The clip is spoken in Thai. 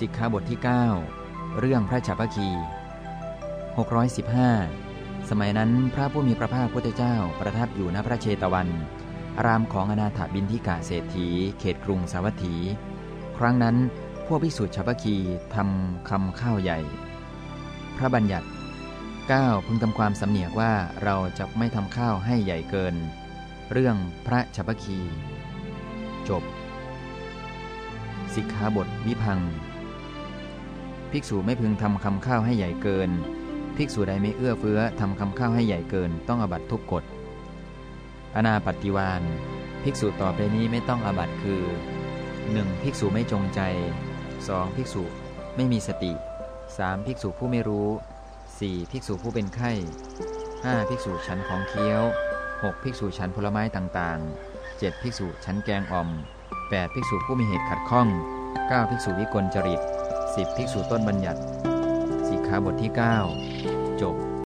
สิกขาบทที่ 9 เรื่องพระฉัพพคี 615 สมัยนั้นพระผู้มีพระภาคพุทธเจ้าประทับอยู่ณพระเชตวัน อารามของอนาถบินทิกาเศรษฐี เขตกรุงสาวัตถี ครั้งนั้นพวกภิกษุฉัพพคีทำคำข้าวใหญ่ พระบัญญัติ 9. พึงทำความสำเนียกว่าเราจะไม่ทำข้าวให้ใหญ่เกิน เรื่องพระฉัพพคี จบสิกขาบทวิพัง ภิกษุไม่พึงทำคำข้าวให้ใหญ่เกิน ภิกษุใดไม่เอื้อเฟื้อทำคำข้าวให้ใหญ่เกิน ต้องอบัตทุกกฎอนาปฏิวานภิกษุต่อไปนี้ไม่ต้องอบัตคือ 1. ภิกษุไม่จงใจ 2. ภิกษุไม่มีสติ 3. ภิกษุผู้ไม่รู้ 4. ภิกษุผู้เป็นไข้ 5. ภิกษุฉันของเคี้ยว 6. ภิกษุฉันผลไม้ต่างๆ 7. ภิกษุฉันแกงอ่อม 8. ภิกษุผู้มีเหตุขัดข้อง 9. ภิกษุวิกลจริต 10. ภิกษุต้นบัญญัติสิกขาบทที่ 9 จบ